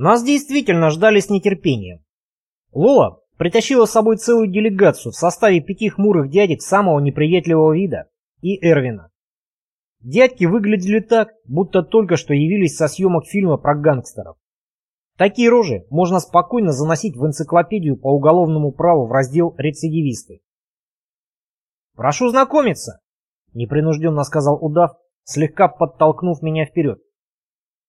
Нас действительно ждали с нетерпением. Лола притащила с собой целую делегацию в составе пяти хмурых дядек самого неприветливого вида и Эрвина. Дядьки выглядели так, будто только что явились со съемок фильма про гангстеров. Такие рожи можно спокойно заносить в энциклопедию по уголовному праву в раздел «Рецидивисты». «Прошу знакомиться», — непринужденно сказал удав, слегка подтолкнув меня вперед.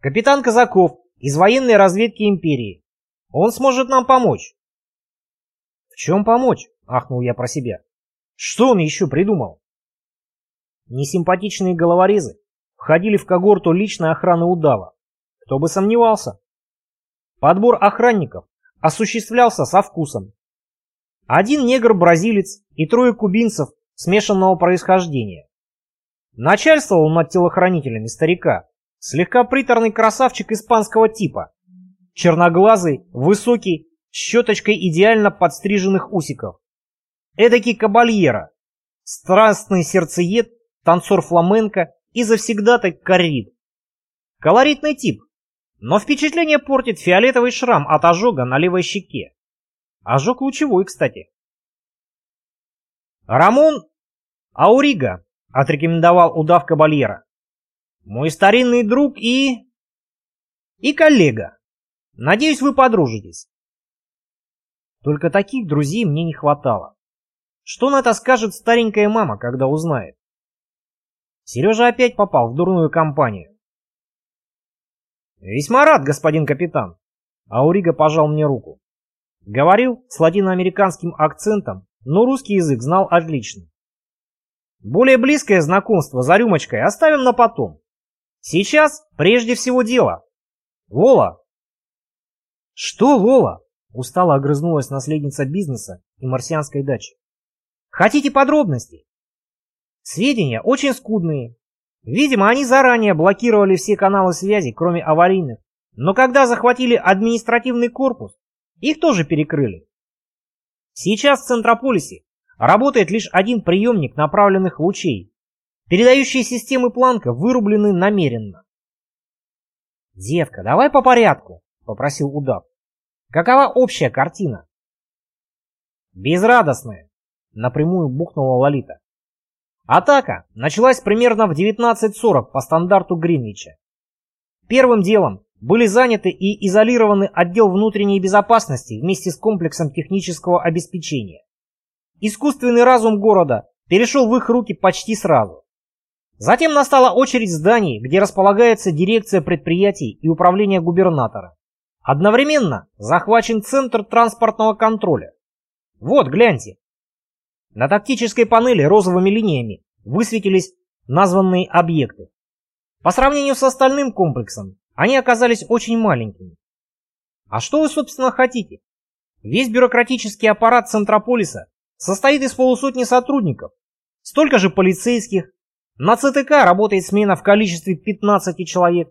«Капитан Казаков из военной разведки империи. Он сможет нам помочь». «В чем помочь?» — ахнул я про себя. «Что он еще придумал?» Несимпатичные головорезы входили в когорту личной охраны удава. Кто бы сомневался. Подбор охранников осуществлялся со вкусом. Один негр-бразилец и трое кубинцев смешанного происхождения. Начальствовал над телохранителями старика слегка приторный красавчик испанского типа. Черноглазый, высокий, с щеточкой идеально подстриженных усиков. Эдакий кабальера, страстный сердцеед, танцор фламенко и завсегдатай коррид. Колоритный тип, но впечатление портит фиолетовый шрам от ожога на левой щеке. Ожог лучевой, кстати. «Рамон Аурига», — отрекомендовал удав кабальера. «Мой старинный друг и... и коллега. Надеюсь, вы подружитесь». Только таких друзей мне не хватало. Что на это скажет старенькая мама, когда узнает? Сережа опять попал в дурную компанию. «Весьма рад, господин капитан!» Аурига пожал мне руку. Говорил с латиноамериканским акцентом, но русский язык знал отлично. Более близкое знакомство за рюмочкой оставим на потом. Сейчас прежде всего дело. Лола. Что Лола? Устало огрызнулась наследница бизнеса и марсианской дачи. Хотите подробностей? Сведения очень скудные, Видимо, они заранее блокировали все каналы связи, кроме аварийных. Но когда захватили административный корпус, их тоже перекрыли. Сейчас в Центрополисе работает лишь один приемник направленных лучей. Передающие системы Планка вырублены намеренно. «Детка, давай по порядку», — попросил Удав. «Какова общая картина?» «Безрадостная», — напрямую бухнула Лолита. Атака началась примерно в 19.40 по стандарту Гринвича. Первым делом были заняты и изолированы отдел внутренней безопасности вместе с комплексом технического обеспечения. Искусственный разум города перешел в их руки почти сразу. Затем настала очередь зданий, где располагается дирекция предприятий и управление губернатора. Одновременно захвачен центр транспортного контроля. Вот, гляньте, на тактической панели розовыми линиями высветились названные объекты. По сравнению с остальным комплексом, они оказались очень маленькими. А что вы, собственно, хотите? Весь бюрократический аппарат Центрополиса состоит из полусотни сотрудников, столько же полицейских. На ЦТК работает смена в количестве 15 человек.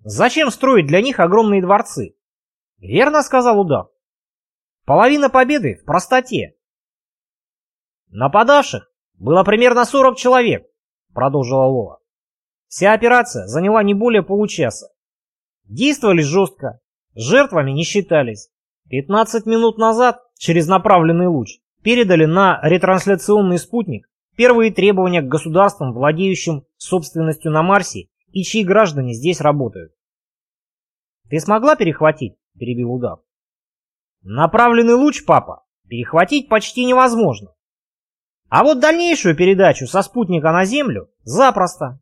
Зачем строить для них огромные дворцы? Верно сказал Удав. Половина победы в простоте. Нападавших было примерно 40 человек, продолжила Лола. Вся операция заняла не более получаса. Действовали жестко, жертвами не считались. 15 минут назад через направленный луч передали на ретрансляционный спутник первые требования к государствам, владеющим собственностью на Марсе и чьи граждане здесь работают. «Ты смогла перехватить?» – перебил удав. «Направленный луч, папа, перехватить почти невозможно. А вот дальнейшую передачу со спутника на Землю запросто.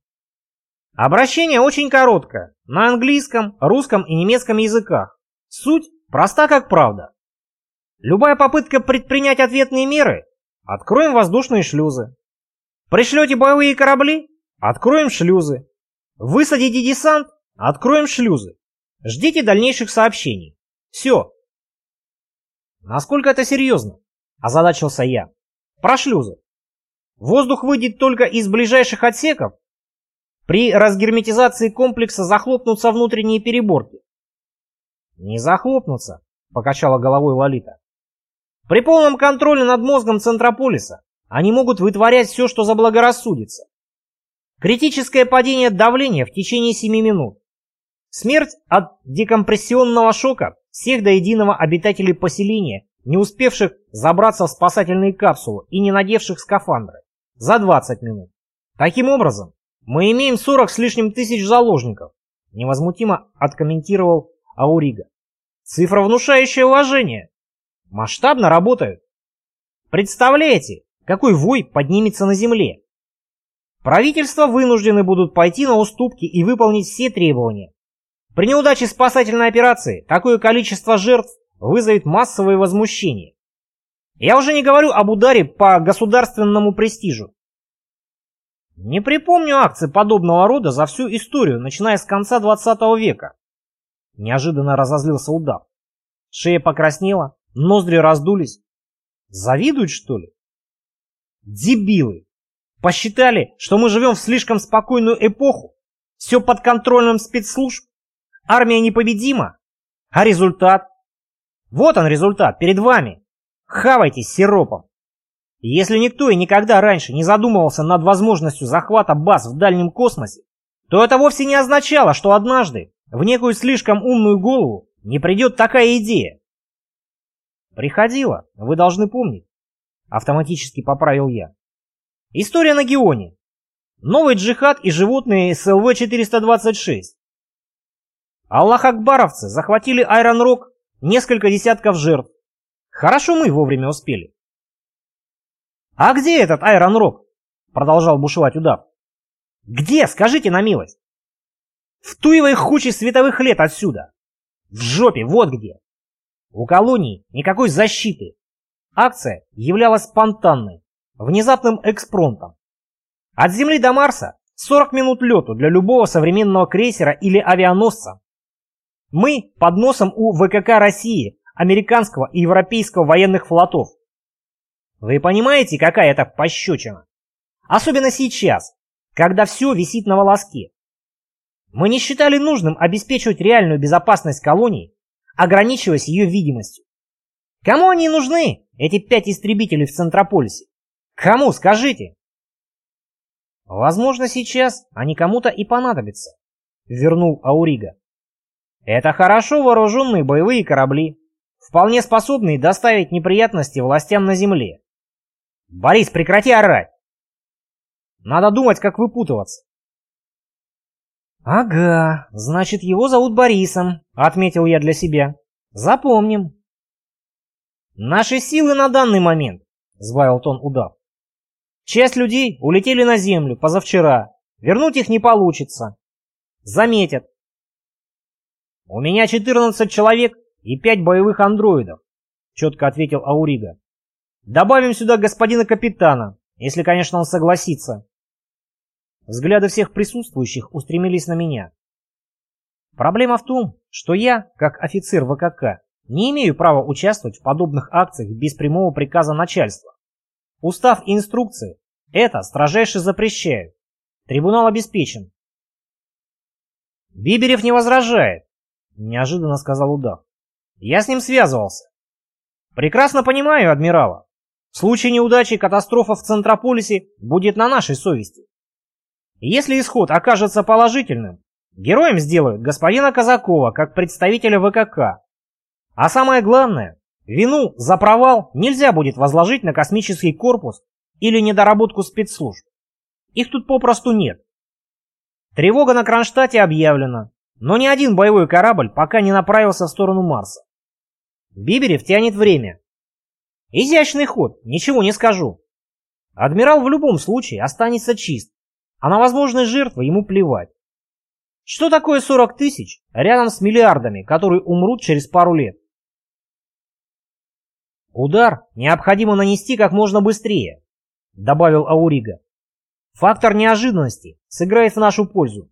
Обращение очень короткое, на английском, русском и немецком языках. Суть проста как правда. Любая попытка предпринять ответные меры – откроем воздушные шлюзы. Пришлете боевые корабли – откроем шлюзы. Высадите десант – откроем шлюзы. Ждите дальнейших сообщений. Все. Насколько это серьезно? Озадачился я. Про шлюзы. Воздух выйдет только из ближайших отсеков. При разгерметизации комплекса захлопнутся внутренние переборки. Не захлопнутся, покачала головой Лолита. При полном контроле над мозгом Центрополиса они могут вытворять все, что заблагорассудится. Критическое падение давления в течение 7 минут. Смерть от декомпрессионного шока всех до единого обитателей поселения, не успевших забраться в спасательные капсулы и не надевших скафандры, за 20 минут. Таким образом, мы имеем 40 с лишним тысяч заложников, невозмутимо откомментировал Аурига. Цифра внушающая уважение. Масштабно работают. Представляете, какой вой поднимется на земле? Правительства вынуждены будут пойти на уступки и выполнить все требования. При неудаче спасательной операции такое количество жертв вызовет массовое возмущение. Я уже не говорю об ударе по государственному престижу. Не припомню акции подобного рода за всю историю, начиная с конца 20 века. Неожиданно разозлился удав. Шея покраснела, ноздри раздулись. Завидуют, что ли? Дебилы! Посчитали, что мы живем в слишком спокойную эпоху? Все под контролем спецслужб? Армия непобедима? А результат? Вот он результат, перед вами. Хавайтесь сиропом. Если никто и никогда раньше не задумывался над возможностью захвата баз в дальнем космосе, то это вовсе не означало, что однажды в некую слишком умную голову не придет такая идея. Приходила, вы должны помнить. Автоматически поправил я. История на Геоне. Новый джихад и животные СЛВ-426. Аллах-Акбаровцы захватили Айрон-Рок, несколько десятков жертв. Хорошо мы вовремя успели. «А где этот Айрон-Рок?» — продолжал бушевать удав. «Где, скажите на милость?» «В Туевой хуче световых лет отсюда. В жопе, вот где. У колонии никакой защиты. Акция являлась спонтанной, внезапным экспромтом. От Земли до Марса 40 минут лету для любого современного крейсера или авианосца. Мы под носом у ВКК России, американского и европейского военных флотов. Вы понимаете, какая это пощечина? Особенно сейчас, когда все висит на волоске. Мы не считали нужным обеспечивать реальную безопасность колонии, ограничиваясь ее видимостью. Кому они нужны, эти пять истребителей в Центрополисе? Кому, скажите? Возможно, сейчас они кому-то и понадобятся, вернул Аурига. Это хорошо вооруженные боевые корабли, вполне способные доставить неприятности властям на Земле. «Борис, прекрати орать! Надо думать, как выпутываться». «Ага, значит, его зовут Борисом», — отметил я для себя. «Запомним». «Наши силы на данный момент», — сбавил тон удав. «Часть людей улетели на Землю позавчера. Вернуть их не получится. Заметят. У меня 14 человек и 5 боевых андроидов», — четко ответил Аурига. Добавим сюда господина капитана, если, конечно, он согласится. Взгляды всех присутствующих устремились на меня. Проблема в том, что я, как офицер ВКК, не имею права участвовать в подобных акциях без прямого приказа начальства. Устав и инструкции это строжайше запрещают. Трибунал обеспечен. Биберев не возражает, неожиданно сказал Удав. Я с ним связывался. Прекрасно понимаю адмирала. В случае неудачи катастрофа в Центрополисе будет на нашей совести. Если исход окажется положительным, героем сделают господина Казакова как представителя ВКК. А самое главное, вину за провал нельзя будет возложить на космический корпус или недоработку спецслужб. Их тут попросту нет. Тревога на Кронштадте объявлена, но ни один боевой корабль пока не направился в сторону Марса. Биберев тянет время, Изящный ход, ничего не скажу. Адмирал в любом случае останется чист, а на возможные жертвы ему плевать. Что такое 40 тысяч рядом с миллиардами, которые умрут через пару лет? Удар необходимо нанести как можно быстрее, добавил Аурига. Фактор неожиданности сыграет в нашу пользу.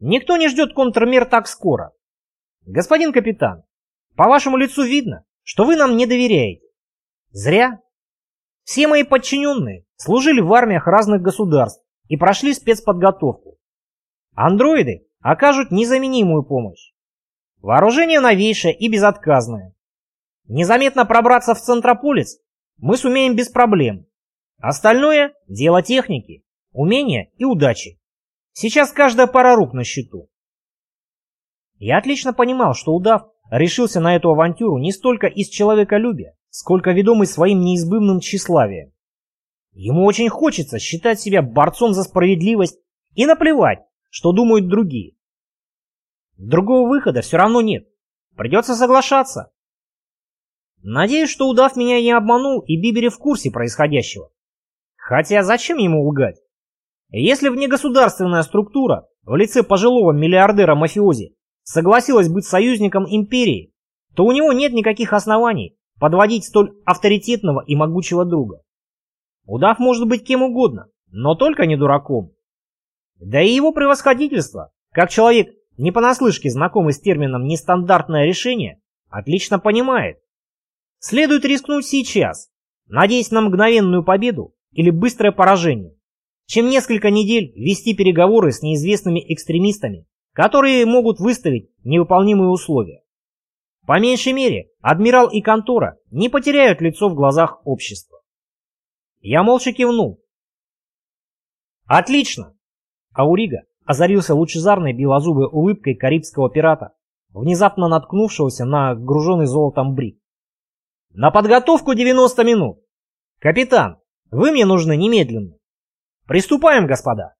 Никто не ждет контрмер так скоро. Господин капитан, по вашему лицу видно, что вы нам не доверяете. Зря. Все мои подчиненные служили в армиях разных государств и прошли спецподготовку. Андроиды окажут незаменимую помощь. Вооружение новейшее и безотказное. Незаметно пробраться в Центрополис мы сумеем без проблем. Остальное – дело техники, умения и удачи. Сейчас каждая пара рук на счету. Я отлично понимал, что удав решился на эту авантюру не столько из человеколюбия, сколько ведомый своим неизбывным тщеславием. Ему очень хочется считать себя борцом за справедливость и наплевать, что думают другие. Другого выхода все равно нет. Придется соглашаться. Надеюсь, что удав меня не обманул и Бибери в курсе происходящего. Хотя зачем ему лгать? Если внегосударственная структура в лице пожилого миллиардера-мафиози согласилась быть союзником империи, то у него нет никаких оснований подводить столь авторитетного и могучего друга. Удав может быть кем угодно, но только не дураком. Да и его превосходительство, как человек, не понаслышке знакомый с термином «нестандартное решение», отлично понимает. Следует рискнуть сейчас, надеясь на мгновенную победу или быстрое поражение, чем несколько недель вести переговоры с неизвестными экстремистами, которые могут выставить невыполнимые условия. По меньшей мере, адмирал и контора не потеряют лицо в глазах общества. Я молча кивнул. «Отлично!» Аурига озарился лучезарной белозубой улыбкой карибского пирата, внезапно наткнувшегося на груженный золотом брик. «На подготовку 90 минут! Капитан, вы мне нужны немедленно! Приступаем, господа!»